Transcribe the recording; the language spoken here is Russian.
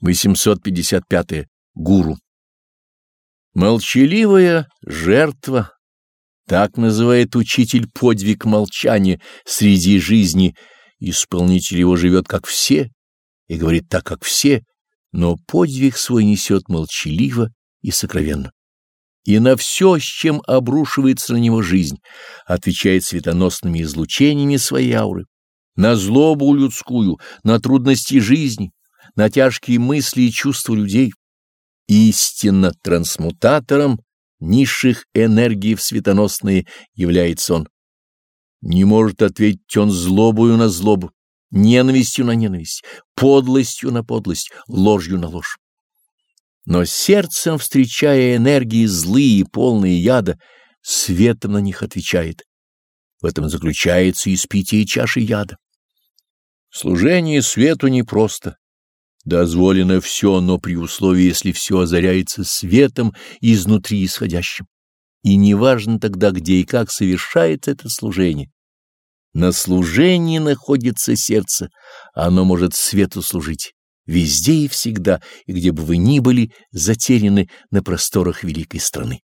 855. -е. Гуру. Молчаливая жертва, так называет учитель подвиг молчания среди жизни, исполнитель его живет как все и говорит так, как все, но подвиг свой несет молчаливо и сокровенно. И на все, с чем обрушивается на него жизнь, отвечает светоносными излучениями своей ауры, на злобу людскую, на трудности жизни, на тяжкие мысли и чувства людей. Истинно трансмутатором низших энергий в светоносные является он. Не может ответить он злобою на злобу, ненавистью на ненависть, подлостью на подлость, ложью на ложь. Но сердцем, встречая энергии злые, полные яда, светом на них отвечает. В этом заключается испитие чаши яда. Служение свету непросто. Дозволено все, но при условии, если все озаряется светом изнутри исходящим. И неважно тогда, где и как совершается это служение. На служении находится сердце, оно может свету служить. Везде и всегда, и где бы вы ни были, затеряны на просторах великой страны.